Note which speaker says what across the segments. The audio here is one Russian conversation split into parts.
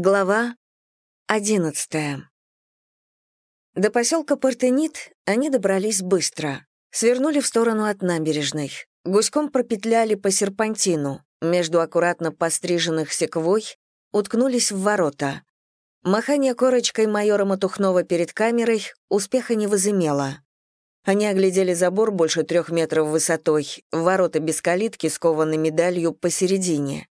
Speaker 1: Глава 11 До поселка Портенит они добрались быстро. Свернули в сторону от набережной. Гуськом пропетляли по серпантину. Между аккуратно постриженных секвой уткнулись в ворота. Махание корочкой майора Матухнова перед камерой успеха не возымело. Они оглядели забор больше трех метров высотой, ворота без калитки, скованной медалью посередине.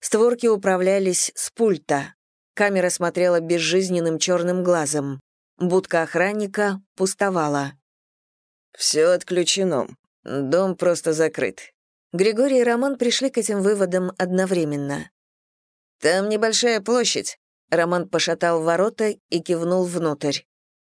Speaker 1: Створки управлялись с пульта. Камера смотрела безжизненным черным глазом. Будка охранника пустовала.
Speaker 2: «Все отключено. Дом просто закрыт».
Speaker 1: Григорий и Роман пришли к этим выводам одновременно.
Speaker 2: «Там небольшая площадь».
Speaker 1: Роман пошатал ворота и кивнул внутрь.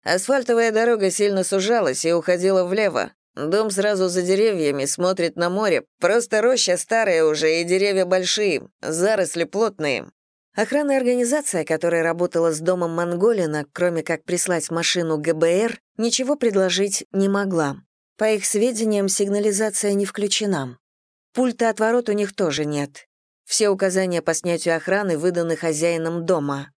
Speaker 2: Асфальтовая дорога сильно сужалась и уходила влево. Дом сразу за деревьями, смотрит на море. Просто роща старая уже, и деревья большие, заросли плотные.
Speaker 1: Охранная организация, которая работала с домом Монголина, кроме как прислать машину ГБР, ничего предложить не могла. По их сведениям, сигнализация не включена. Пульта от ворот у них тоже нет. Все указания по снятию охраны выданы хозяином дома.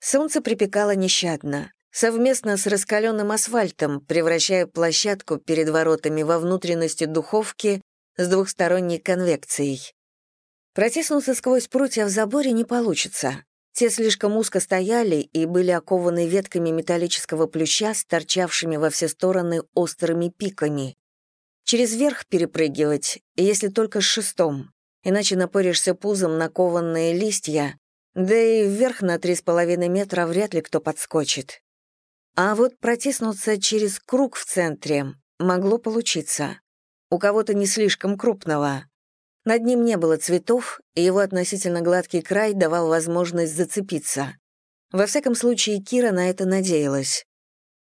Speaker 1: Солнце припекало нещадно, совместно с раскаленным асфальтом, превращая площадку перед воротами во внутренности духовки с двухсторонней конвекцией. Протиснуться сквозь прутья в заборе не получится. Те слишком узко стояли и были окованы ветками металлического плюща торчавшими во все стороны острыми пиками. Через верх перепрыгивать, если только с шестом, иначе напоришься пузом на кованные листья, да и вверх на три с половиной метра вряд ли кто подскочит. А вот протиснуться через круг в центре могло получиться. У кого-то не слишком крупного. Над ним не было цветов, и его относительно гладкий край давал возможность зацепиться. Во всяком случае, Кира на это надеялась.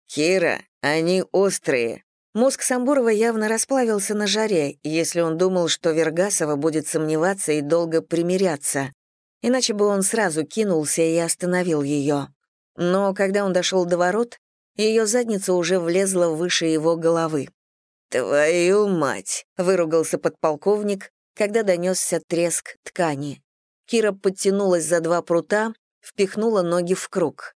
Speaker 2: «Кира, они острые».
Speaker 1: Мозг Самбурова явно расплавился на жаре, если он думал, что Вергасова будет сомневаться и долго примиряться. Иначе бы он сразу кинулся и остановил ее. Но когда он дошел до ворот, ее задница уже влезла выше его головы.
Speaker 2: «Твою мать!»
Speaker 1: — выругался подполковник, когда донесся треск ткани. Кира подтянулась за два прута, впихнула ноги в круг.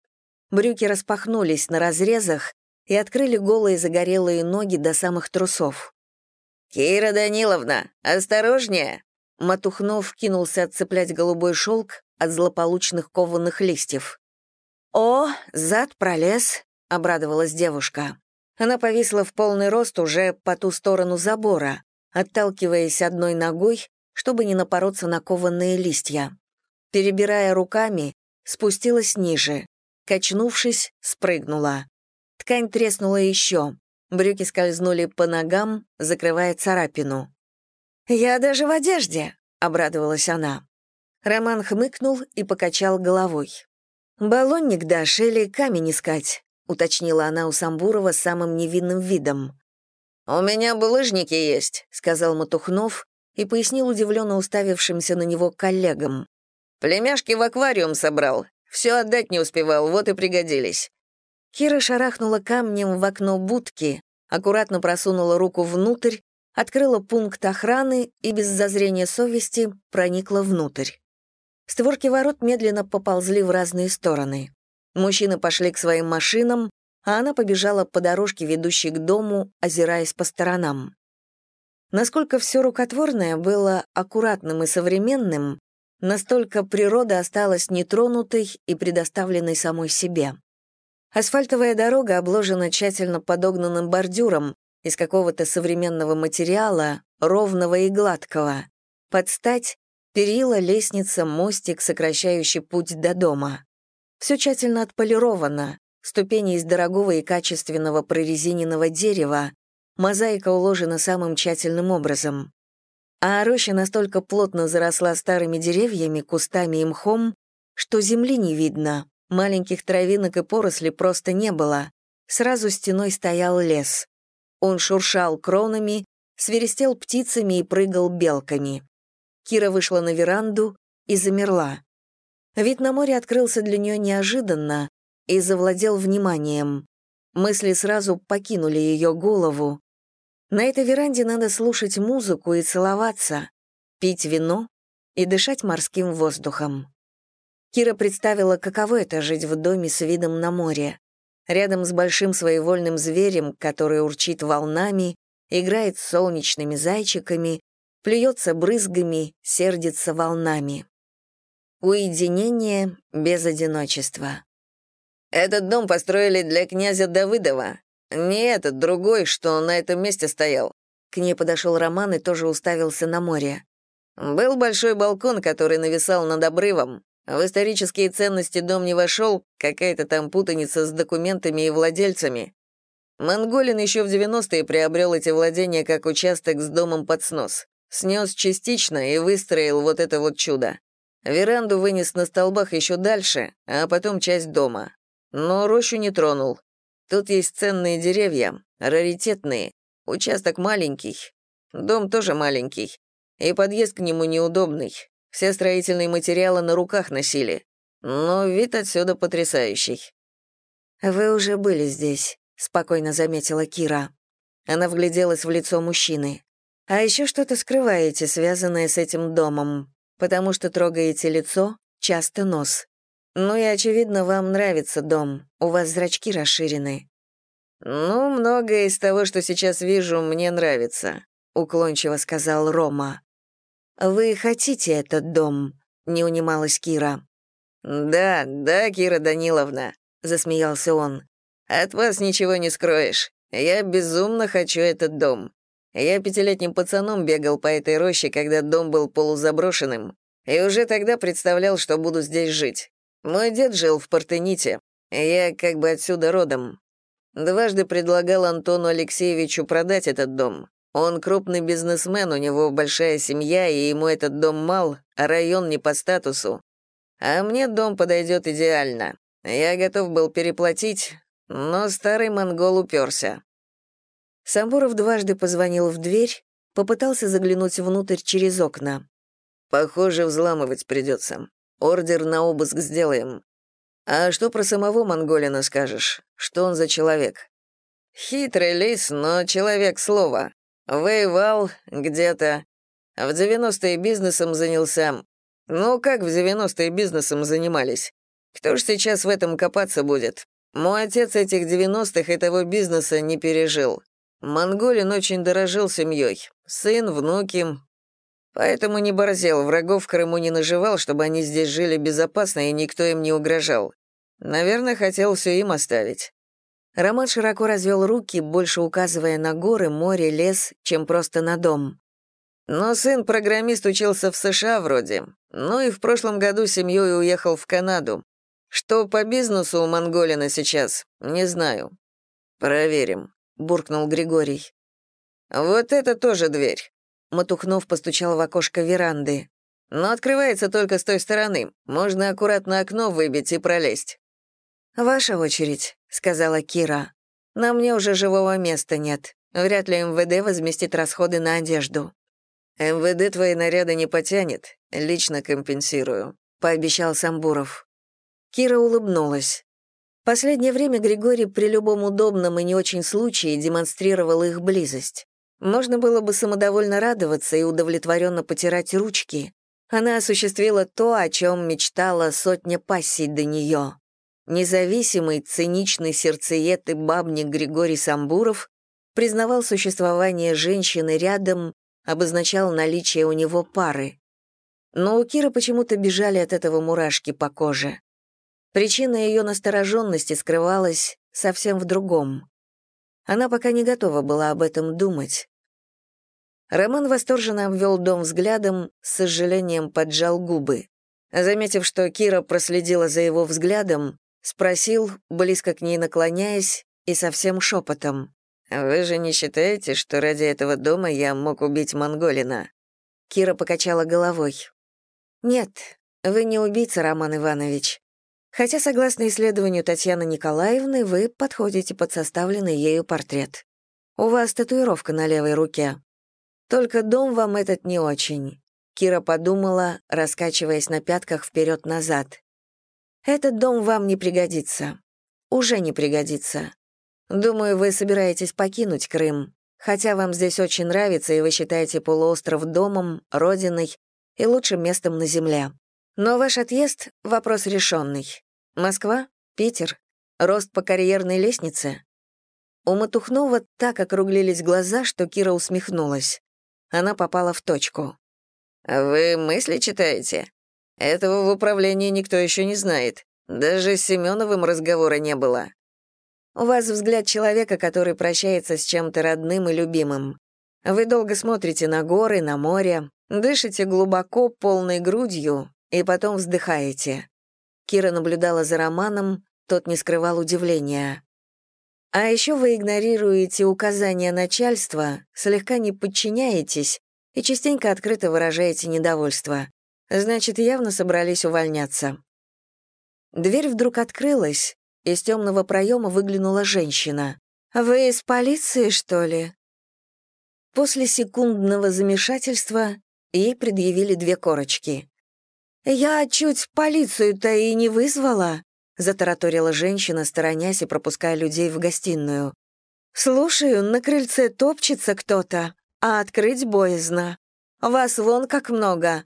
Speaker 1: Брюки распахнулись на разрезах и открыли голые загорелые ноги до самых трусов.
Speaker 2: «Кира Даниловна, осторожнее!»
Speaker 1: Матухнов кинулся отцеплять голубой шелк от злополучных кованых листьев. «О, зад пролез», — обрадовалась девушка. Она повисла в полный рост уже по ту сторону забора, отталкиваясь одной ногой, чтобы не напороться на кованые листья. Перебирая руками, спустилась ниже. Качнувшись, спрыгнула. Ткань треснула еще. Брюки скользнули по ногам, закрывая царапину. «Я даже в одежде», — обрадовалась она. Роман хмыкнул и покачал головой. «Баллонник дашь или камень искать?» — уточнила она у Самбурова самым невинным видом.
Speaker 2: «У меня булыжники есть», — сказал Матухнов
Speaker 1: и пояснил удивленно уставившимся на него коллегам.
Speaker 2: «Племяшки в аквариум собрал. Все отдать не успевал, вот и пригодились».
Speaker 1: Кира шарахнула камнем в окно будки, аккуратно просунула руку внутрь, открыла пункт охраны и без зазрения совести проникла внутрь. Створки ворот медленно поползли в разные стороны. Мужчины пошли к своим машинам, а она побежала по дорожке, ведущей к дому, озираясь по сторонам. Насколько все рукотворное было аккуратным и современным, настолько природа осталась нетронутой и предоставленной самой себе. Асфальтовая дорога обложена тщательно подогнанным бордюром из какого-то современного материала, ровного и гладкого. Под стать — перила, лестница, мостик, сокращающий путь до дома. Все тщательно отполировано, ступени из дорогого и качественного прорезиненного дерева, мозаика уложена самым тщательным образом. А роща настолько плотно заросла старыми деревьями, кустами и мхом, что земли не видно, маленьких травинок и поросли просто не было. Сразу стеной стоял лес. Он шуршал кронами, свиристел птицами и прыгал белками. Кира вышла на веранду и замерла. Вид на море открылся для нее неожиданно, и завладел вниманием. Мысли сразу покинули ее голову. На этой веранде надо слушать музыку и целоваться, пить вино и дышать морским воздухом. Кира представила, каково это жить в доме с видом на море. Рядом с большим своевольным зверем, который урчит волнами, играет с солнечными зайчиками, плюется брызгами, сердится волнами. Уединение без одиночества.
Speaker 2: «Этот дом построили для князя Давыдова. Не этот, другой, что на этом месте стоял».
Speaker 1: К ней подошел Роман и тоже уставился на море.
Speaker 2: Был большой балкон, который нависал над обрывом. В исторические ценности дом не вошел, какая-то там путаница с документами и владельцами. Монголин еще в 90-е приобрел эти владения как участок с домом под снос. Снес частично и выстроил вот это вот чудо. Веранду вынес на столбах еще дальше, а потом часть дома. Но рощу не тронул. Тут есть ценные деревья, раритетные. Участок маленький. Дом тоже маленький. И подъезд к нему неудобный. Все строительные материалы на руках носили. Но вид отсюда потрясающий.
Speaker 1: «Вы уже были здесь», — спокойно заметила Кира. Она вгляделась в лицо мужчины. «А еще что-то скрываете, связанное с этим домом, потому что трогаете лицо, часто нос. Ну и, очевидно, вам нравится дом, у вас зрачки расширены».
Speaker 2: «Ну, многое из того, что сейчас вижу, мне нравится», — уклончиво сказал Рома.
Speaker 1: «Вы хотите этот дом?» — не унималась Кира.
Speaker 2: «Да, да, Кира Даниловна», — засмеялся он. «От вас ничего не скроешь. Я безумно хочу этот дом. Я пятилетним пацаном бегал по этой роще, когда дом был полузаброшенным, и уже тогда представлял, что буду здесь жить. Мой дед жил в Портените, я как бы отсюда родом. Дважды предлагал Антону Алексеевичу продать этот дом. Он крупный бизнесмен, у него большая семья, и ему этот дом мал, а район не по статусу. А мне дом подойдет идеально. Я готов был переплатить, но старый монгол уперся.
Speaker 1: Самбуров дважды позвонил в дверь, попытался заглянуть внутрь через окна.
Speaker 2: «Похоже, взламывать придется. Ордер на обыск сделаем. А что про самого Монголина скажешь? Что он за человек?» «Хитрый лис, но человек слова. Воевал где-то. В 90-е бизнесом занялся. Ну, как в 90-е бизнесом занимались? Кто ж сейчас в этом копаться будет? Мой отец этих 90-х и того бизнеса не пережил. Монголин очень дорожил семьей. Сын, внуки. Поэтому не борзел, врагов в Крыму не наживал, чтобы они здесь жили безопасно и никто им не угрожал. Наверное, хотел все им оставить.
Speaker 1: Роман широко развел руки, больше указывая на горы, море, лес, чем просто на дом.
Speaker 2: Но сын-программист учился в США вроде. Ну и в прошлом году семьей уехал в Канаду. Что по бизнесу у Монголина сейчас, не знаю. Проверим, буркнул Григорий. Вот это тоже дверь. Матухнов постучал в окошко веранды. Но открывается только с той стороны. Можно аккуратно окно выбить и пролезть.
Speaker 1: «Ваша очередь», — сказала Кира. «На мне уже живого места нет. Вряд ли МВД возместит расходы на одежду».
Speaker 2: «МВД твои наряды не потянет. Лично компенсирую», — пообещал Самбуров.
Speaker 1: Кира улыбнулась. Последнее время Григорий при любом удобном и не очень случае демонстрировал их близость. Можно было бы самодовольно радоваться и удовлетворенно потирать ручки. Она осуществила то, о чем мечтала сотня пассий до нее. Независимый, циничный сердцеед и бабник Григорий Самбуров признавал существование женщины рядом, обозначал наличие у него пары. Но у Киры почему-то бежали от этого мурашки по коже. Причина ее настороженности скрывалась совсем в другом. Она пока не готова была об этом думать. Роман восторженно обвел дом взглядом, с сожалением поджал губы. Заметив, что Кира проследила за его взглядом, Спросил, близко к ней наклоняясь, и совсем шепотом.
Speaker 2: «Вы же не считаете, что ради этого дома я мог убить Монголина?»
Speaker 1: Кира покачала головой. «Нет, вы не убийца, Роман Иванович. Хотя, согласно исследованию Татьяны Николаевны, вы подходите под составленный ею портрет. У вас татуировка на левой руке. Только дом вам этот не очень». Кира подумала, раскачиваясь на пятках вперед-назад. Этот дом вам не пригодится. Уже не пригодится. Думаю, вы собираетесь покинуть Крым, хотя вам здесь очень нравится, и вы считаете полуостров домом, родиной и лучшим местом на земле. Но ваш отъезд — вопрос решенный. Москва? Питер? Рост по карьерной лестнице? У Матухнова так округлились глаза, что Кира усмехнулась. Она попала в точку.
Speaker 2: «Вы мысли читаете? Этого в управлении никто еще не знает. Даже с Семеновым разговора не было».
Speaker 1: «У вас взгляд человека, который прощается с чем-то родным и любимым. Вы долго смотрите на горы, на море, дышите глубоко, полной грудью, и потом вздыхаете». Кира наблюдала за Романом, тот не скрывал удивления. А еще вы игнорируете указания начальства, слегка не подчиняетесь и частенько открыто выражаете недовольство. Значит, явно собрались увольняться. Дверь вдруг открылась, из темного проема выглянула женщина. «Вы из полиции, что ли?» После секундного замешательства ей предъявили две корочки. «Я чуть полицию-то и не вызвала», — затараторила женщина, сторонясь и пропуская людей в гостиную. «Слушаю, на крыльце топчется кто-то, а открыть боязно. Вас вон как много.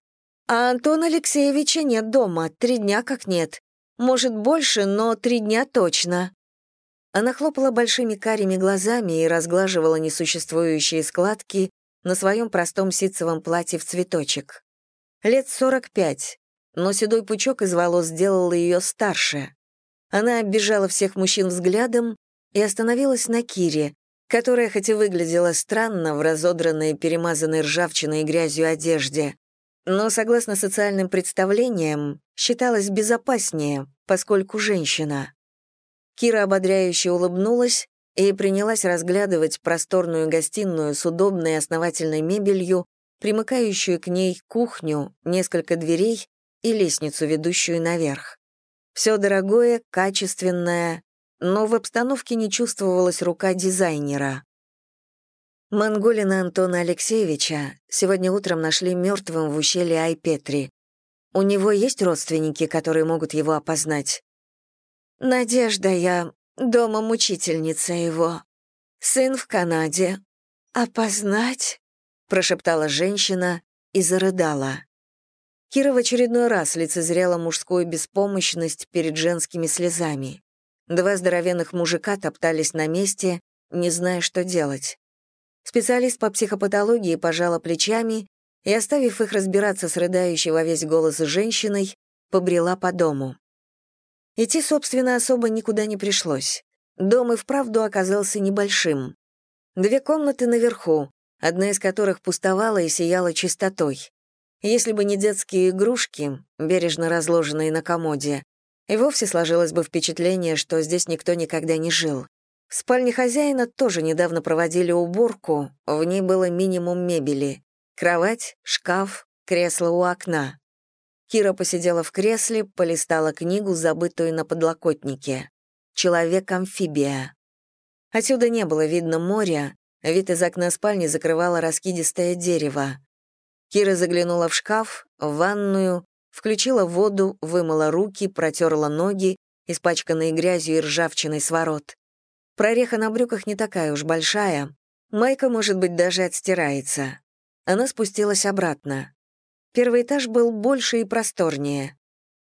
Speaker 1: А Антона Алексеевича нет дома, три дня как нет. Может, больше, но три дня точно». Она хлопала большими карими глазами и разглаживала несуществующие складки на своем простом ситцевом платье в цветочек. Лет сорок пять, но седой пучок из волос сделал ее старше. Она оббежала всех мужчин взглядом и остановилась на Кире, которая хоть и выглядела странно в разодранной, перемазанной ржавчиной и грязью одежде, но, согласно социальным представлениям, считалась безопаснее, поскольку женщина. Кира ободряюще улыбнулась и принялась разглядывать просторную гостиную с удобной основательной мебелью, примыкающую к ней кухню, несколько дверей и лестницу, ведущую наверх. Все дорогое, качественное, но в обстановке не чувствовалась рука дизайнера. Монголина Антона Алексеевича сегодня утром нашли мертвым в ущелье Айпетри. У него есть родственники, которые могут его опознать? Надежда я, дома мучительница его. Сын в Канаде. Опознать? прошептала женщина и зарыдала. Кира в очередной раз лицезрела мужскую беспомощность перед женскими слезами. Два здоровенных мужика топтались на месте, не зная, что делать. Специалист по психопатологии пожала плечами и, оставив их разбираться с рыдающей во весь голос женщиной, побрела по дому. Идти, собственно, особо никуда не пришлось. Дом и вправду оказался небольшим. Две комнаты наверху, одна из которых пустовала и сияла чистотой. Если бы не детские игрушки, бережно разложенные на комоде, и вовсе сложилось бы впечатление, что здесь никто никогда не жил. В спальне хозяина тоже недавно проводили уборку, в ней было минимум мебели. Кровать, шкаф, кресло у окна. Кира посидела в кресле, полистала книгу, забытую на подлокотнике. «Человек-амфибия». Отсюда не было видно моря, вид из окна спальни закрывало раскидистое дерево. Кира заглянула в шкаф, в ванную, включила воду, вымыла руки, протерла ноги, испачканные грязью и ржавчиной с ворот. Прореха на брюках не такая уж большая, майка, может быть, даже отстирается. Она спустилась обратно. Первый этаж был больше и просторнее.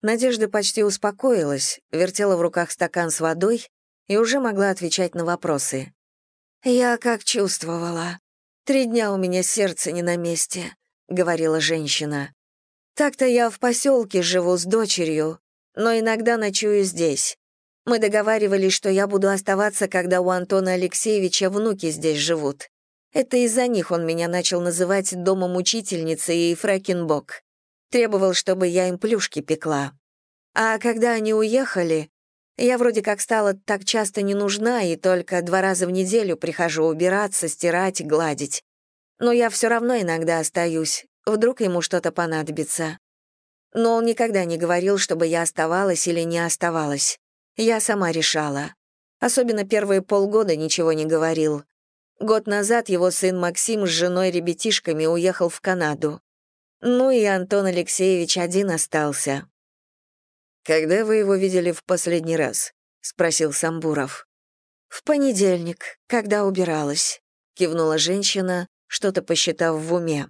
Speaker 1: Надежда почти успокоилась, вертела в руках стакан с водой и уже могла отвечать на вопросы. «Я как чувствовала. Три дня у меня сердце не на месте говорила женщина. Так-то я в поселке живу с дочерью, но иногда ночую здесь. Мы договаривались, что я буду оставаться, когда у Антона Алексеевича внуки здесь живут. Это из-за них он меня начал называть домом учительницы и Фрэкенбок. Требовал, чтобы я им плюшки пекла. А когда они уехали, я вроде как стала так часто не нужна и только два раза в неделю прихожу убираться, стирать, гладить но я все равно иногда остаюсь, вдруг ему что-то понадобится. Но он никогда не говорил, чтобы я оставалась или не оставалась. Я сама решала. Особенно первые полгода ничего не говорил. Год назад его сын Максим с женой и ребятишками уехал в Канаду. Ну и Антон Алексеевич один остался.
Speaker 2: «Когда вы его видели в последний раз?» — спросил Самбуров.
Speaker 1: «В понедельник, когда убиралась», — кивнула женщина, что-то посчитав в уме.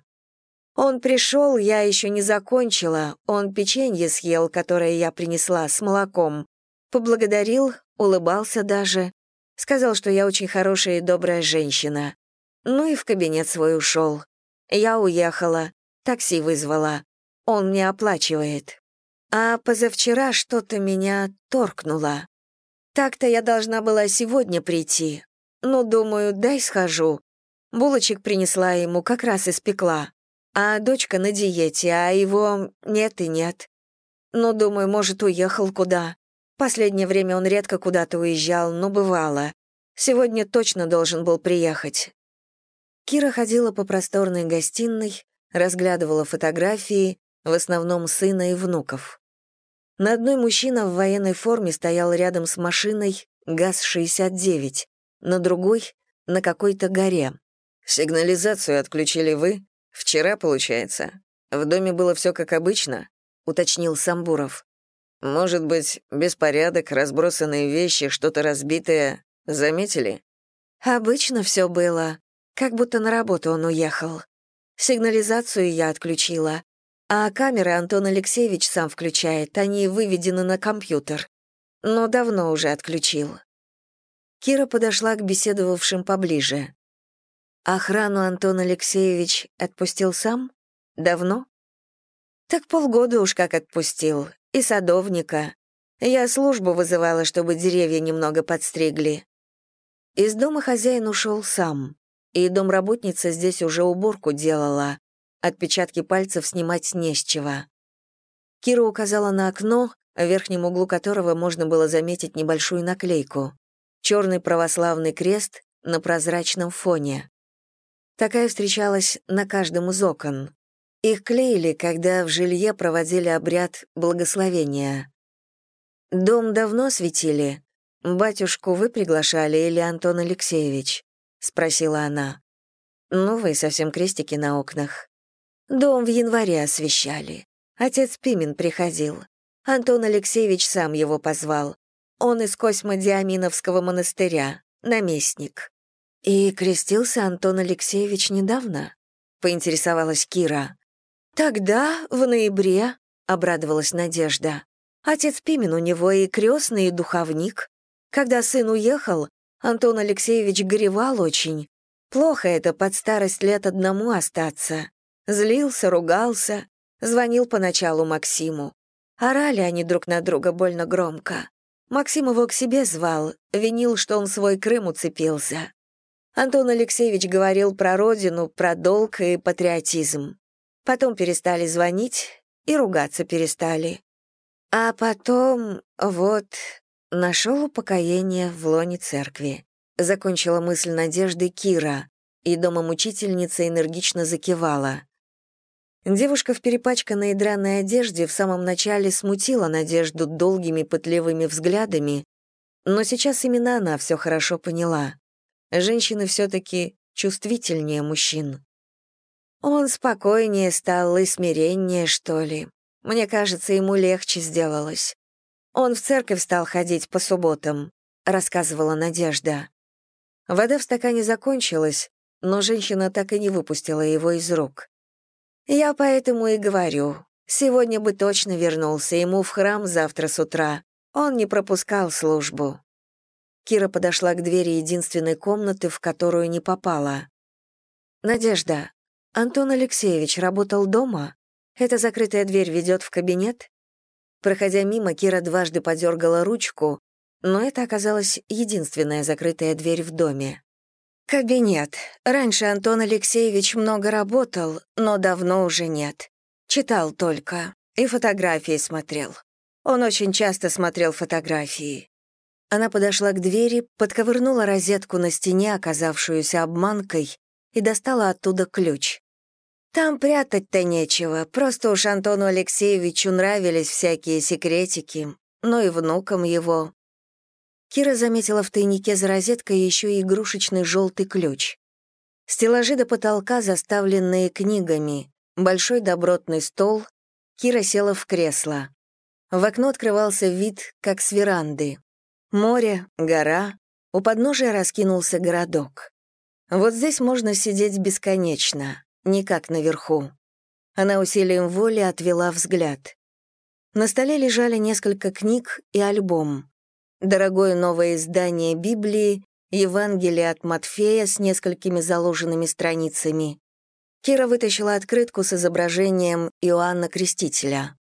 Speaker 1: Он пришел, я еще не закончила, он печенье съел, которое я принесла, с молоком. Поблагодарил, улыбался даже. Сказал, что я очень хорошая и добрая женщина. Ну и в кабинет свой ушел. Я уехала, такси вызвала. Он мне оплачивает. А позавчера что-то меня торкнуло. Так-то я должна была сегодня прийти. Ну, думаю, дай схожу. Булочек принесла ему, как раз испекла. А дочка на диете, а его нет и нет. Ну, думаю, может, уехал куда. Последнее время он редко куда-то уезжал, но бывало. Сегодня точно должен был приехать. Кира ходила по просторной гостиной, разглядывала фотографии, в основном сына и внуков. На одной мужчина в военной форме стоял рядом с машиной ГАЗ-69, на другой — на какой-то горе.
Speaker 2: «Сигнализацию отключили вы? Вчера, получается? В доме было все как обычно?» — уточнил Самбуров. «Может быть, беспорядок, разбросанные вещи, что-то разбитое. Заметили?»
Speaker 1: «Обычно все было. Как будто на работу он уехал. Сигнализацию я отключила. А камеры Антон Алексеевич сам включает, они выведены на компьютер. Но давно уже отключил. Кира подошла к беседовавшим поближе. Охрану Антон Алексеевич отпустил сам? Давно? Так полгода уж как отпустил. И садовника. Я службу вызывала, чтобы деревья немного подстригли. Из дома хозяин ушел сам, и домработница здесь уже уборку делала. Отпечатки пальцев снимать не с чего. Кира указала на окно, в верхнем углу которого можно было заметить небольшую наклейку. Черный православный крест на прозрачном фоне. Такая встречалась на каждом из окон. Их клеили, когда в жилье проводили обряд благословения. «Дом давно осветили? Батюшку вы приглашали или Антон Алексеевич?» — спросила она. «Новые совсем крестики на окнах. Дом в январе освещали. Отец Пимен приходил. Антон Алексеевич сам его позвал. Он из Космодиаминовского монастыря, наместник. И крестился Антон Алексеевич недавно? Поинтересовалась Кира. Тогда, в ноябре, обрадовалась Надежда. Отец Пимен у него и крестный, и духовник. Когда сын уехал, Антон Алексеевич горевал очень. Плохо это под старость лет одному остаться. Злился, ругался, звонил поначалу Максиму. Орали они друг на друга больно громко. Максим его к себе звал, винил, что он свой Крым уцепился. Антон Алексеевич говорил про родину, про долг и патриотизм. Потом перестали звонить и ругаться перестали. А потом, вот, нашел упокоение в лоне церкви. Закончила мысль надежды Кира, и дома мучительница энергично закивала. Девушка в перепачканной драной одежде в самом начале смутила Надежду долгими пытливыми взглядами, но сейчас именно она все хорошо поняла. Женщины все-таки чувствительнее мужчин. Он спокойнее стал и смиреннее, что ли. Мне кажется, ему легче сделалось. Он в церковь стал ходить по субботам, рассказывала Надежда. Вода в стакане закончилась, но женщина так и не выпустила его из рук. Я поэтому и говорю. Сегодня бы точно вернулся ему в храм завтра с утра. Он не пропускал службу. Кира подошла к двери единственной комнаты, в которую не попала. «Надежда, Антон Алексеевич работал дома? Эта закрытая дверь ведет в кабинет?» Проходя мимо, Кира дважды подергала ручку, но это оказалась единственная закрытая дверь в доме. Кабинет. Раньше Антон Алексеевич много работал, но давно уже нет. Читал только. И фотографии смотрел. Он очень часто смотрел фотографии. Она подошла к двери, подковырнула розетку на стене, оказавшуюся обманкой, и достала оттуда ключ. Там прятать-то нечего, просто уж Антону Алексеевичу нравились всякие секретики, но и внукам его. Кира заметила в тайнике за розеткой еще и игрушечный желтый ключ. Стеллажи до потолка, заставленные книгами, большой добротный стол. Кира села в кресло. В окно открывался вид, как с веранды. Море, гора, у подножия раскинулся городок. Вот здесь можно сидеть бесконечно, не как наверху. Она усилием воли отвела взгляд. На столе лежали несколько книг и альбом. Дорогое новое издание Библии, Евангелие от Матфея с несколькими заложенными страницами. Кира вытащила открытку с изображением Иоанна Крестителя.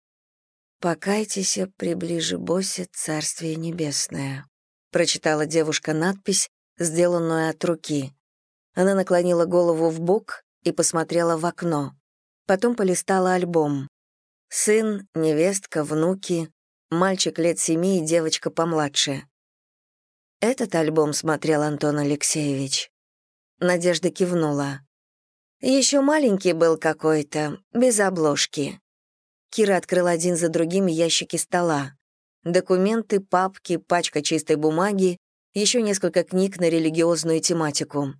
Speaker 1: «Покайтесь, приближе Босе, Царствие Небесное», — прочитала девушка надпись, сделанную от руки. Она наклонила голову в бок и посмотрела в окно. Потом полистала альбом. Сын, невестка, внуки, мальчик лет семи и девочка помладше. Этот альбом смотрел Антон Алексеевич. Надежда кивнула. Еще маленький был какой-то, без обложки. Кира открыла один за другим ящики стола. Документы, папки, пачка чистой бумаги, еще несколько книг на религиозную тематику.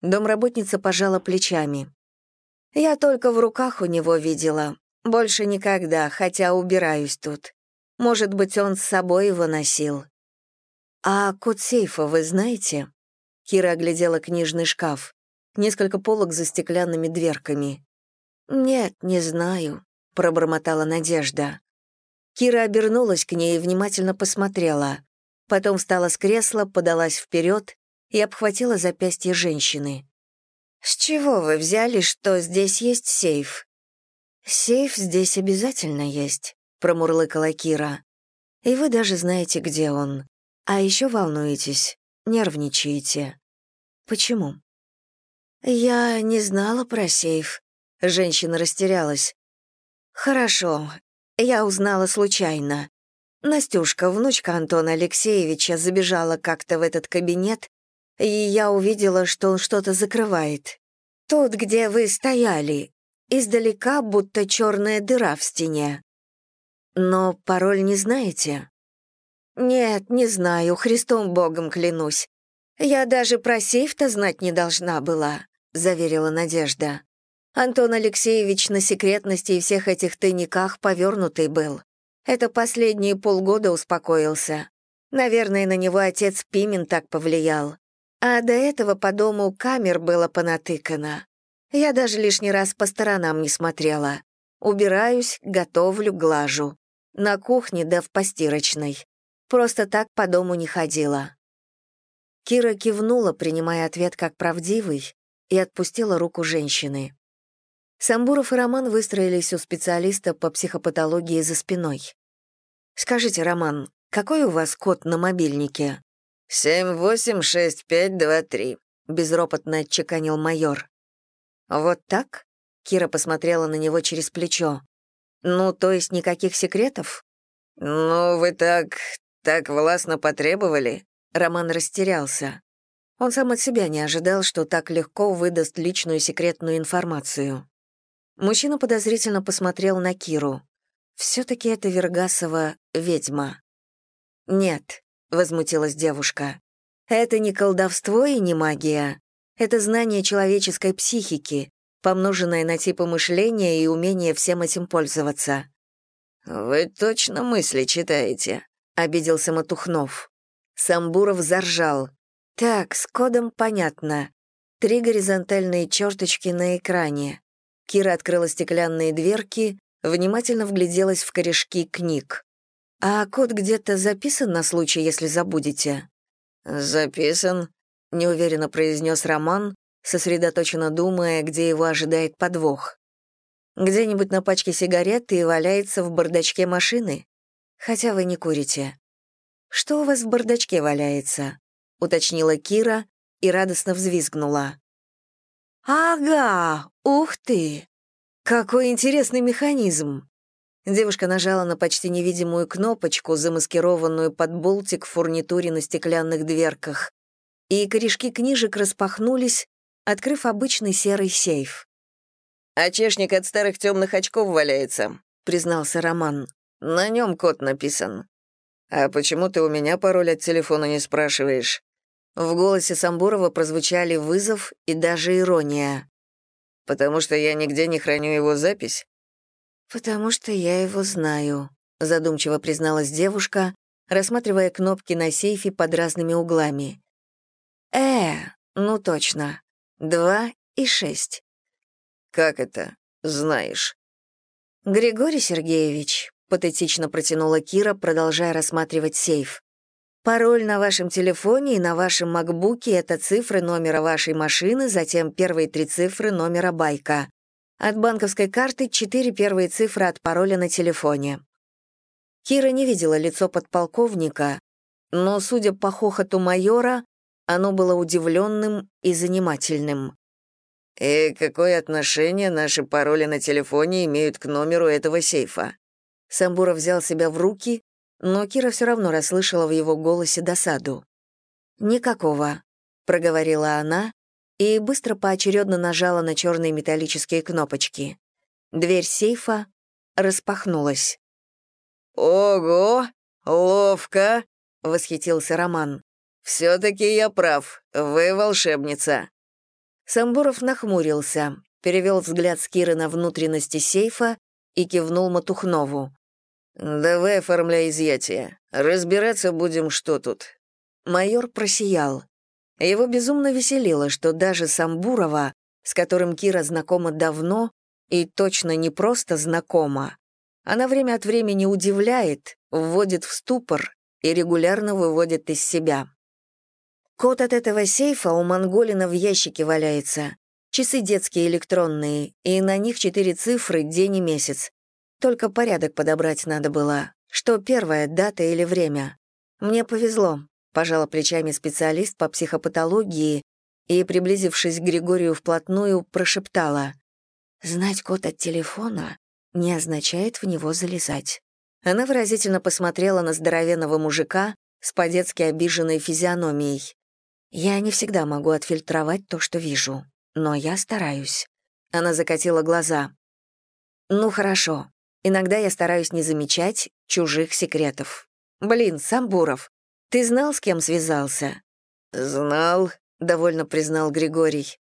Speaker 1: Домработница пожала плечами. «Я только в руках у него видела. Больше никогда, хотя убираюсь тут. Может быть, он с собой его носил». «А код сейфа вы знаете?» Кира оглядела книжный шкаф. Несколько полок за стеклянными дверками. «Нет, не знаю», — пробормотала Надежда. Кира обернулась к ней и внимательно посмотрела. Потом встала с кресла, подалась вперед и обхватила запястье женщины. «С чего вы взяли, что здесь есть сейф?» «Сейф здесь обязательно есть», — промурлыкала Кира. «И вы даже знаете, где он. А еще волнуетесь, нервничаете. Почему?» «Я не знала про сейф», — женщина растерялась. «Хорошо, я узнала случайно. Настюшка, внучка Антона Алексеевича, забежала как-то в этот кабинет и я увидела, что он что-то закрывает. Тут, где вы стояли, издалека будто черная дыра в стене. Но пароль не знаете? Нет, не знаю, Христом Богом клянусь. Я даже про сейф-то знать не должна была, заверила Надежда. Антон Алексеевич на секретности и всех этих тайниках повернутый был. Это последние полгода успокоился. Наверное, на него отец Пимен так повлиял. А до этого по дому камер было понатыкано. Я даже лишний раз по сторонам не смотрела. Убираюсь, готовлю, глажу. На кухне да в постирочной. Просто так по дому не ходила. Кира кивнула, принимая ответ как правдивый, и отпустила руку женщины. Самбуров и Роман выстроились у специалиста по психопатологии за спиной. «Скажите, Роман, какой у вас код на мобильнике?»
Speaker 2: «Семь восемь шесть пять два три», — безропотно отчеканил майор.
Speaker 1: «Вот так?» — Кира посмотрела на него через плечо. «Ну, то есть никаких секретов?»
Speaker 2: «Ну, вы так... так властно потребовали?»
Speaker 1: Роман растерялся. Он сам от себя не ожидал, что так легко выдаст личную секретную информацию. Мужчина подозрительно посмотрел на Киру. все таки это Вергасова ведьма. «Нет, возмутилась девушка. Это не колдовство и не магия. Это знание человеческой психики, помноженное на типы мышления и умение всем этим пользоваться.
Speaker 2: «Вы точно мысли читаете?» — обиделся Матухнов.
Speaker 1: Самбуров заржал. «Так, с кодом понятно. Три горизонтальные черточки на экране». Кира открыла стеклянные дверки, внимательно вгляделась в корешки книг. «А код где-то записан на случай, если забудете?»
Speaker 2: «Записан», — неуверенно произнес Роман, сосредоточенно думая, где его ожидает подвох.
Speaker 1: «Где-нибудь на пачке сигарет и валяется в бардачке машины? Хотя вы не курите». «Что у вас в бардачке валяется?» — уточнила Кира и радостно взвизгнула. «Ага! Ух ты! Какой интересный механизм! Девушка нажала на почти невидимую кнопочку, замаскированную под болтик в фурнитуре на стеклянных дверках, и корешки книжек распахнулись, открыв обычный серый сейф.
Speaker 2: «Очешник от старых темных очков валяется», — признался Роман. «На нем код написан». «А почему ты у меня пароль от телефона не спрашиваешь?»
Speaker 1: В голосе Самбурова прозвучали вызов и даже ирония.
Speaker 2: «Потому что я нигде не храню его запись?»
Speaker 1: «Потому что я его знаю», — задумчиво призналась девушка, рассматривая кнопки на сейфе под разными углами. «Э, ну точно. Два и шесть».
Speaker 2: «Как это? Знаешь?»
Speaker 1: «Григорий Сергеевич», — патетично протянула Кира, продолжая рассматривать сейф. «Пароль на вашем телефоне и на вашем макбуке — это цифры номера вашей машины, затем первые три цифры номера байка. От банковской карты четыре первые цифры от пароля на телефоне». Кира не видела лицо подполковника, но, судя по хохоту майора, оно было удивленным и занимательным.
Speaker 2: «И какое отношение наши пароли на телефоне имеют к номеру этого сейфа?»
Speaker 1: Самбуров взял себя в руки, но Кира все равно расслышала в его голосе досаду. «Никакого», — проговорила она и быстро поочередно нажала на черные металлические кнопочки. Дверь сейфа распахнулась.
Speaker 2: «Ого! Ловко!» — восхитился Роман. «Все-таки я прав. Вы волшебница».
Speaker 1: Самбуров нахмурился, перевел взгляд с Киры на внутренности сейфа и кивнул Матухнову.
Speaker 2: «Давай оформляй изъятие. Разбираться будем, что тут».
Speaker 1: Майор просиял. Его безумно веселило, что даже Самбурова, с которым Кира знакома давно, и точно не просто знакома, она время от времени удивляет, вводит в ступор и регулярно выводит из себя. Код от этого сейфа у Монголина в ящике валяется. Часы детские электронные, и на них четыре цифры, день и месяц. Только порядок подобрать надо было. Что первая, дата или время. Мне повезло, пожала плечами специалист по психопатологии и, приблизившись к Григорию вплотную, прошептала. «Знать код от телефона не означает в него залезать». Она выразительно посмотрела на здоровенного мужика с по-детски обиженной физиономией. Я не всегда могу отфильтровать то, что вижу, но я стараюсь. Она закатила глаза. Ну хорошо. Иногда я стараюсь не замечать чужих секретов. Блин, Самбуров, ты знал, с кем связался?
Speaker 2: Знал, довольно признал Григорий.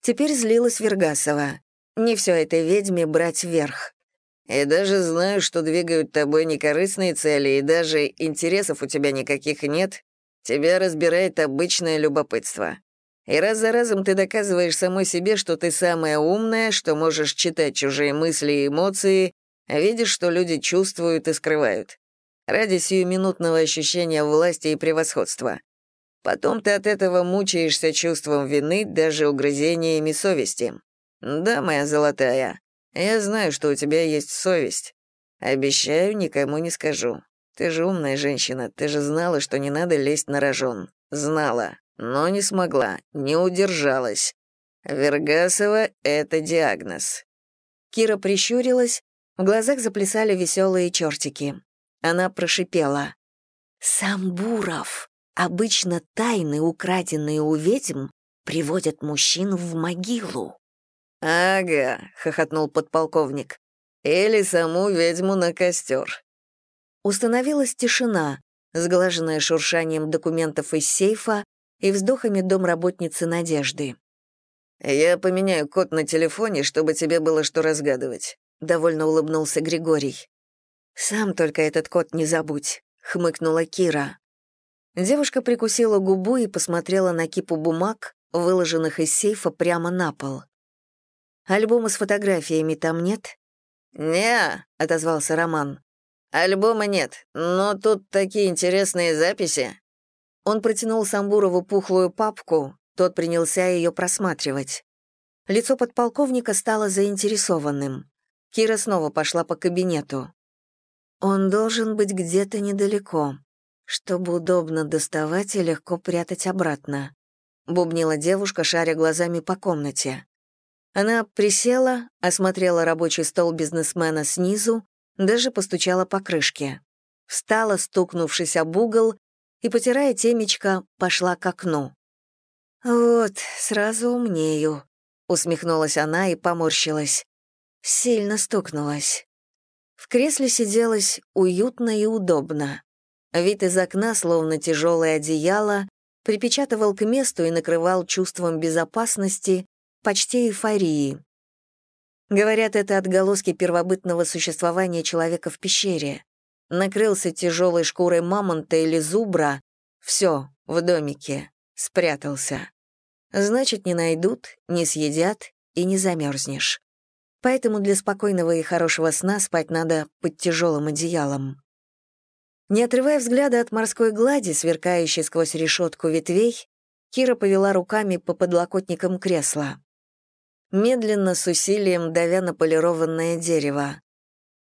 Speaker 1: Теперь злилась Вергасова. Не все этой ведьме брать вверх.
Speaker 2: И даже знаю, что двигают тобой некорыстные цели, и даже интересов у тебя никаких нет, Тебя разбирает обычное любопытство. И раз за разом ты доказываешь самой себе, что ты самая умная, что можешь читать чужие мысли и эмоции, видишь, что люди чувствуют и скрывают. Ради сиюминутного ощущения власти и превосходства. Потом ты от этого мучаешься чувством вины, даже угрызениями совести. Да, моя золотая, я знаю, что у тебя есть совесть. Обещаю, никому не скажу. Ты же умная женщина, ты же знала, что не надо лезть на рожон. Знала, но не смогла, не удержалась. Вергасова — это диагноз».
Speaker 1: Кира прищурилась, в глазах заплясали веселые чертики. Она прошипела. «Самбуров! Обычно тайны, украденные у ведьм, приводят мужчин в могилу».
Speaker 2: «Ага», — хохотнул подполковник. «Или саму ведьму на костер.
Speaker 1: Установилась тишина, сглаженная шуршанием документов из сейфа и вздохами домработницы Надежды.
Speaker 2: «Я поменяю код на телефоне, чтобы тебе было что разгадывать», — довольно улыбнулся Григорий.
Speaker 1: «Сам только этот код не забудь», — хмыкнула Кира. Девушка прикусила губу и посмотрела на кипу бумаг, выложенных из сейфа прямо на пол. «Альбома с фотографиями там нет?»
Speaker 2: «Не», — отозвался Роман. «Альбома нет, но тут такие интересные записи».
Speaker 1: Он протянул Самбурову пухлую папку, тот принялся ее просматривать. Лицо подполковника стало заинтересованным. Кира снова пошла по кабинету. «Он должен быть где-то недалеко, чтобы удобно доставать и легко прятать обратно», — бубнила девушка, шаря глазами по комнате. Она присела, осмотрела рабочий стол бизнесмена снизу, даже постучала по крышке. Встала, стукнувшись об угол, и, потирая темечко, пошла к окну. «Вот, сразу умнею», — усмехнулась она и поморщилась. Сильно стукнулась. В кресле сиделась уютно и удобно. Вид из окна, словно тяжелое одеяло, припечатывал к месту и накрывал чувством безопасности, почти эйфории. Говорят, это отголоски первобытного существования человека в пещере. Накрылся тяжелой шкурой мамонта или зубра. Все, в домике. Спрятался. Значит, не найдут, не съедят и не замерзнешь. Поэтому для спокойного и хорошего сна спать надо под тяжелым одеялом. Не отрывая взгляда от морской глади, сверкающей сквозь решетку ветвей, Кира повела руками по подлокотникам кресла. Медленно, с усилием давя на полированное дерево.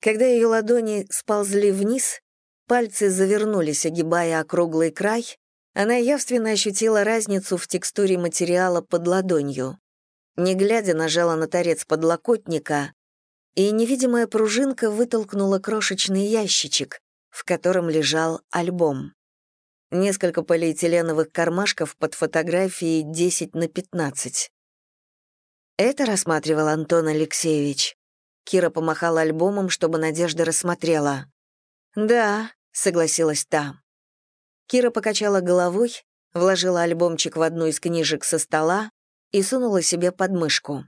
Speaker 1: Когда ее ладони сползли вниз, пальцы завернулись, огибая округлый край, она явственно ощутила разницу в текстуре материала под ладонью. Не глядя, нажала на торец подлокотника, и невидимая пружинка вытолкнула крошечный ящичек, в котором лежал альбом. Несколько полиэтиленовых кармашков под фотографией 10 на 15. Это рассматривал Антон Алексеевич. Кира помахала альбомом, чтобы Надежда рассмотрела. «Да», — согласилась та. Кира покачала головой, вложила альбомчик в одну из книжек со стола и сунула себе под мышку.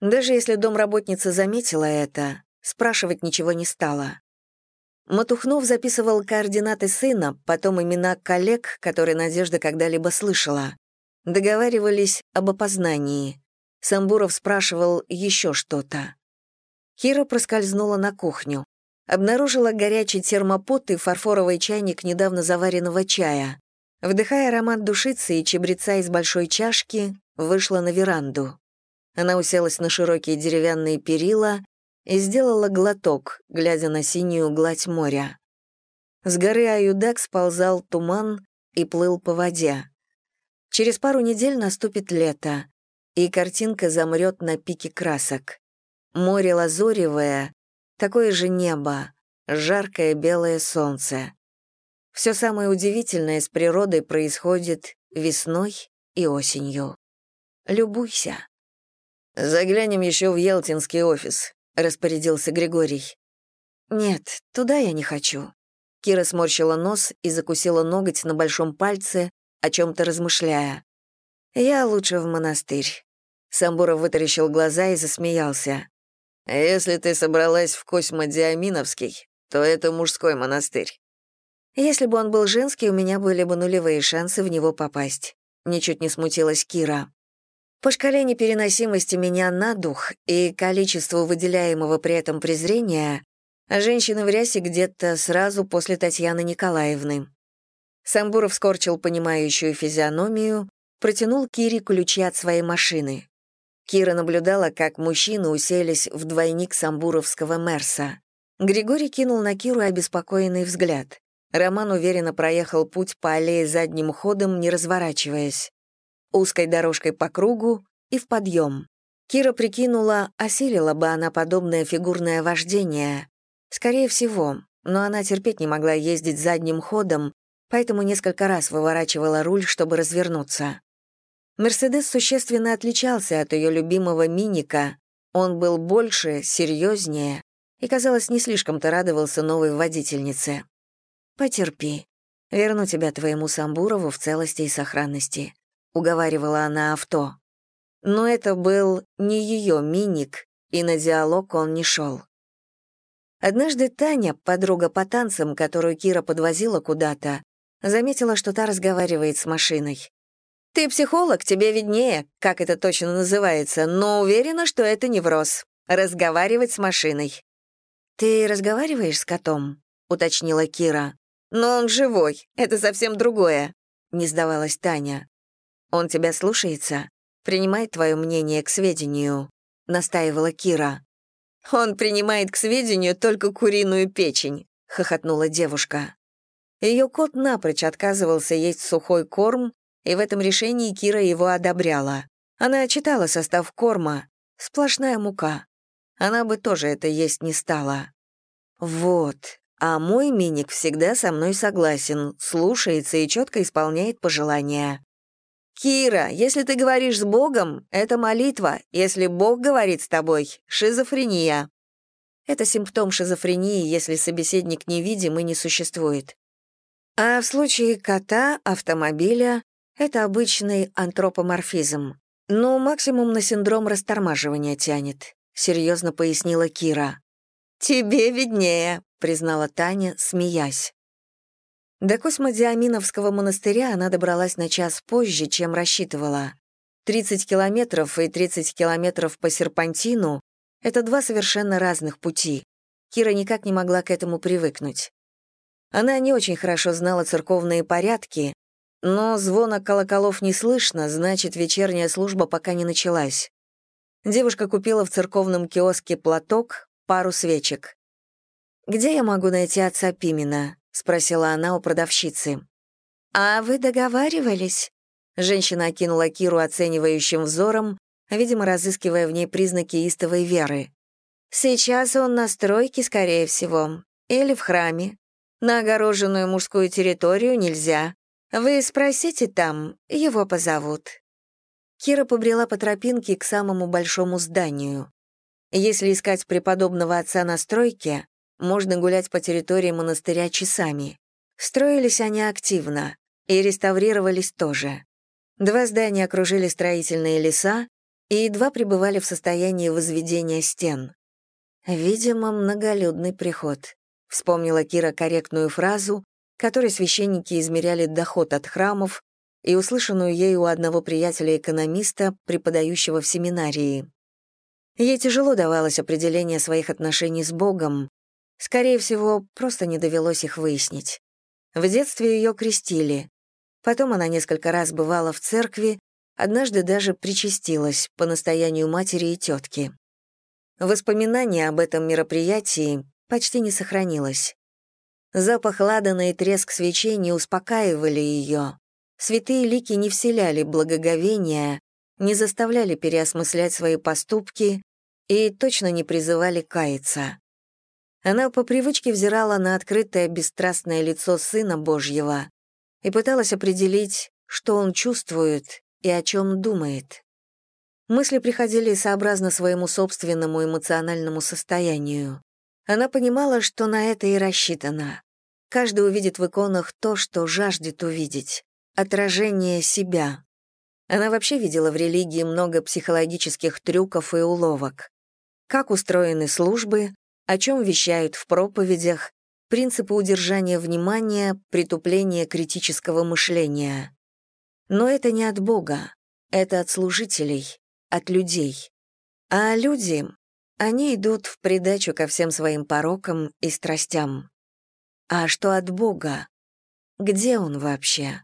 Speaker 1: Даже если домработница заметила это, спрашивать ничего не стала. Матухнов записывал координаты сына, потом имена коллег, которые Надежда когда-либо слышала. Договаривались об опознании. Самбуров спрашивал еще что-то. Кира проскользнула на кухню. Обнаружила горячий термопот и фарфоровый чайник недавно заваренного чая. Вдыхая аромат душицы и чебреца из большой чашки, вышла на веранду. Она уселась на широкие деревянные перила и сделала глоток, глядя на синюю гладь моря. С горы Аюдак сползал туман и плыл по воде. Через пару недель наступит лето, и картинка замрет на пике красок. Море лазоревое, такое же небо, жаркое белое солнце. Все самое удивительное с природой происходит весной и осенью. Любуйся.
Speaker 2: «Заглянем еще в Елтинский офис», — распорядился Григорий.
Speaker 1: «Нет, туда я не хочу». Кира сморщила нос и закусила ноготь на большом пальце, о чем-то размышляя. «Я лучше в монастырь». Самбуров вытаращил глаза и засмеялся.
Speaker 2: «Если ты собралась в Космодиаминовский, то это мужской монастырь».
Speaker 1: «Если бы он был женский, у меня были бы нулевые шансы в него попасть», — ничуть не смутилась Кира. По шкале непереносимости меня на дух и количеству выделяемого при этом презрения женщины в рясе где-то сразу после Татьяны Николаевны. Самбуров скорчил понимающую физиономию, протянул Кире ключи от своей машины. Кира наблюдала, как мужчины уселись в двойник самбуровского Мерса. Григорий кинул на Киру обеспокоенный взгляд. Роман уверенно проехал путь по аллее задним ходом, не разворачиваясь узкой дорожкой по кругу и в подъем. Кира прикинула, осилила бы она подобное фигурное вождение. Скорее всего, но она терпеть не могла ездить задним ходом, поэтому несколько раз выворачивала руль, чтобы развернуться. Мерседес существенно отличался от ее любимого миника. Он был больше, серьезнее и, казалось, не слишком-то радовался новой водительнице. «Потерпи. Верну тебя твоему Самбурову в целости и сохранности уговаривала она авто. Но это был не ее миник, и на диалог он не шел. Однажды Таня, подруга по танцам, которую Кира подвозила куда-то, заметила, что та разговаривает с машиной. «Ты психолог, тебе виднее, как это точно называется, но уверена, что это невроз. Разговаривать с машиной». «Ты разговариваешь с котом?» — уточнила Кира. «Но он живой, это совсем другое», — не сдавалась Таня. «Он тебя слушается? Принимает твое мнение к сведению», — настаивала Кира. «Он принимает к сведению только куриную печень», — хохотнула девушка. Ее кот напрочь отказывался есть сухой корм, и в этом решении Кира его одобряла. Она читала состав корма. Сплошная мука. Она бы тоже это есть не стала. Вот. А мой миник всегда со мной согласен, слушается и четко исполняет пожелания. «Кира, если ты говоришь с Богом, это молитва. Если Бог говорит с тобой, шизофрения». Это симптом шизофрении, если собеседник невидим и не существует. А в случае кота, автомобиля — это обычный антропоморфизм. Но максимум на синдром растормаживания тянет, серьезно пояснила Кира. «Тебе виднее», — признала Таня, смеясь. До Космодиаминовского монастыря она добралась на час позже, чем рассчитывала. 30 километров и 30 километров по серпантину Это два совершенно разных пути. Кира никак не могла к этому привыкнуть. Она не очень хорошо знала церковные порядки, но звона колоколов не слышно, значит, вечерняя служба пока не началась. Девушка купила в церковном киоске платок, пару свечек. «Где я могу найти отца Пимена?» — спросила она у продавщицы. «А вы договаривались?» Женщина окинула Киру оценивающим взором, видимо, разыскивая в ней признаки истовой веры. «Сейчас он на стройке, скорее всего, или в храме. На огороженную мужскую территорию нельзя. Вы спросите там, его позовут». Кира побрела по тропинке к самому большому зданию. Если искать преподобного отца на стройке, можно гулять по территории монастыря часами. Строились они активно, и реставрировались тоже. Два здания окружили строительные леса и едва пребывали в состоянии возведения стен. «Видимо, многолюдный приход», — вспомнила Кира корректную фразу, которой священники измеряли доход от храмов и услышанную ею у одного приятеля-экономиста, преподающего в семинарии. Ей тяжело давалось определение своих отношений с Богом, скорее всего, просто не довелось их выяснить. В детстве ее крестили, Потом она несколько раз бывала в церкви, однажды даже причастилась по настоянию матери и тетки. Воспоминания об этом мероприятии почти не сохранилось. Запах ладана и треск свечей не успокаивали ее. Святые лики не вселяли благоговения, не заставляли переосмыслять свои поступки и точно не призывали каяться. Она по привычке взирала на открытое бесстрастное лицо Сына Божьего, и пыталась определить, что он чувствует и о чем думает. Мысли приходили сообразно своему собственному эмоциональному состоянию. Она понимала, что на это и рассчитано. Каждый увидит в иконах то, что жаждет увидеть — отражение себя. Она вообще видела в религии много психологических трюков и уловок. Как устроены службы, о чем вещают в проповедях, принципы удержания внимания, притупления критического мышления. Но это не от Бога, это от служителей, от людей. А люди, они идут в придачу ко всем своим порокам и страстям. А что от Бога? Где он вообще?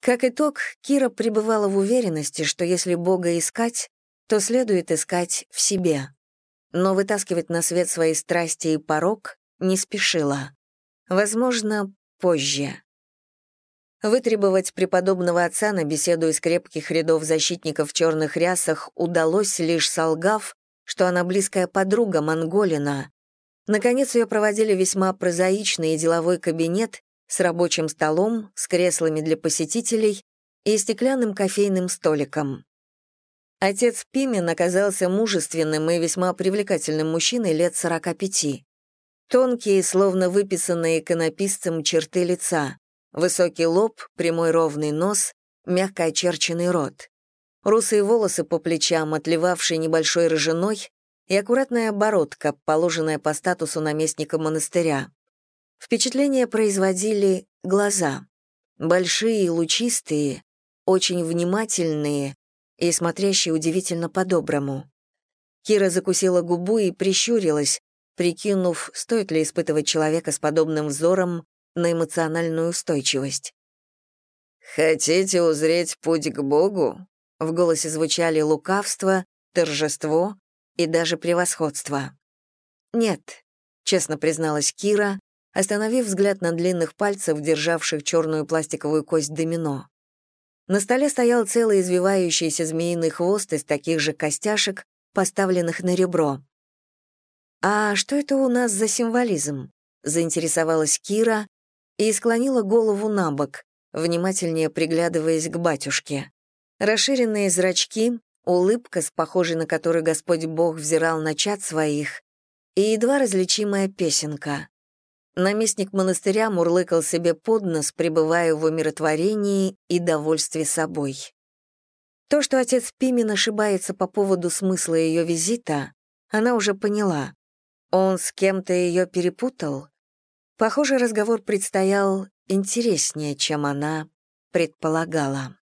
Speaker 1: Как итог, Кира пребывала в уверенности, что если Бога искать, то следует искать в себе. Но вытаскивать на свет свои страсти и порок не спешила. Возможно, позже. Вытребовать преподобного отца на беседу из крепких рядов защитников в черных рясах удалось, лишь солгав, что она близкая подруга Монголина. Наконец ее проводили весьма прозаичный и деловой кабинет с рабочим столом, с креслами для посетителей и стеклянным кофейным столиком. Отец Пимен оказался мужественным и весьма привлекательным мужчиной лет 45. Тонкие, словно выписанные иконописцем черты лица, высокий лоб, прямой ровный нос, мягко очерченный рот. Русые волосы по плечам, отливавшие небольшой рыжиной, и аккуратная бородка, положенная по статусу наместника монастыря. Впечатление производили глаза. Большие лучистые, очень внимательные и смотрящие удивительно по-доброму. Кира закусила губу и прищурилась, прикинув, стоит ли испытывать человека с подобным взором на эмоциональную устойчивость. «Хотите узреть путь к Богу?» В голосе звучали лукавство, торжество и даже превосходство. «Нет», — честно призналась Кира, остановив взгляд на длинных пальцев, державших черную пластиковую кость домино. На столе стоял целый извивающийся змеиный хвост из таких же костяшек, поставленных на ребро. «А что это у нас за символизм?» — заинтересовалась Кира и склонила голову на бок, внимательнее приглядываясь к батюшке. Расширенные зрачки, улыбка, с похожей на которую Господь Бог взирал на чад своих, и едва различимая песенка. Наместник монастыря мурлыкал себе под нос, пребывая в умиротворении и довольстве собой. То, что отец Пимен ошибается по поводу смысла ее визита, она уже поняла. Он с кем-то ее перепутал? Похоже, разговор предстоял интереснее, чем она предполагала.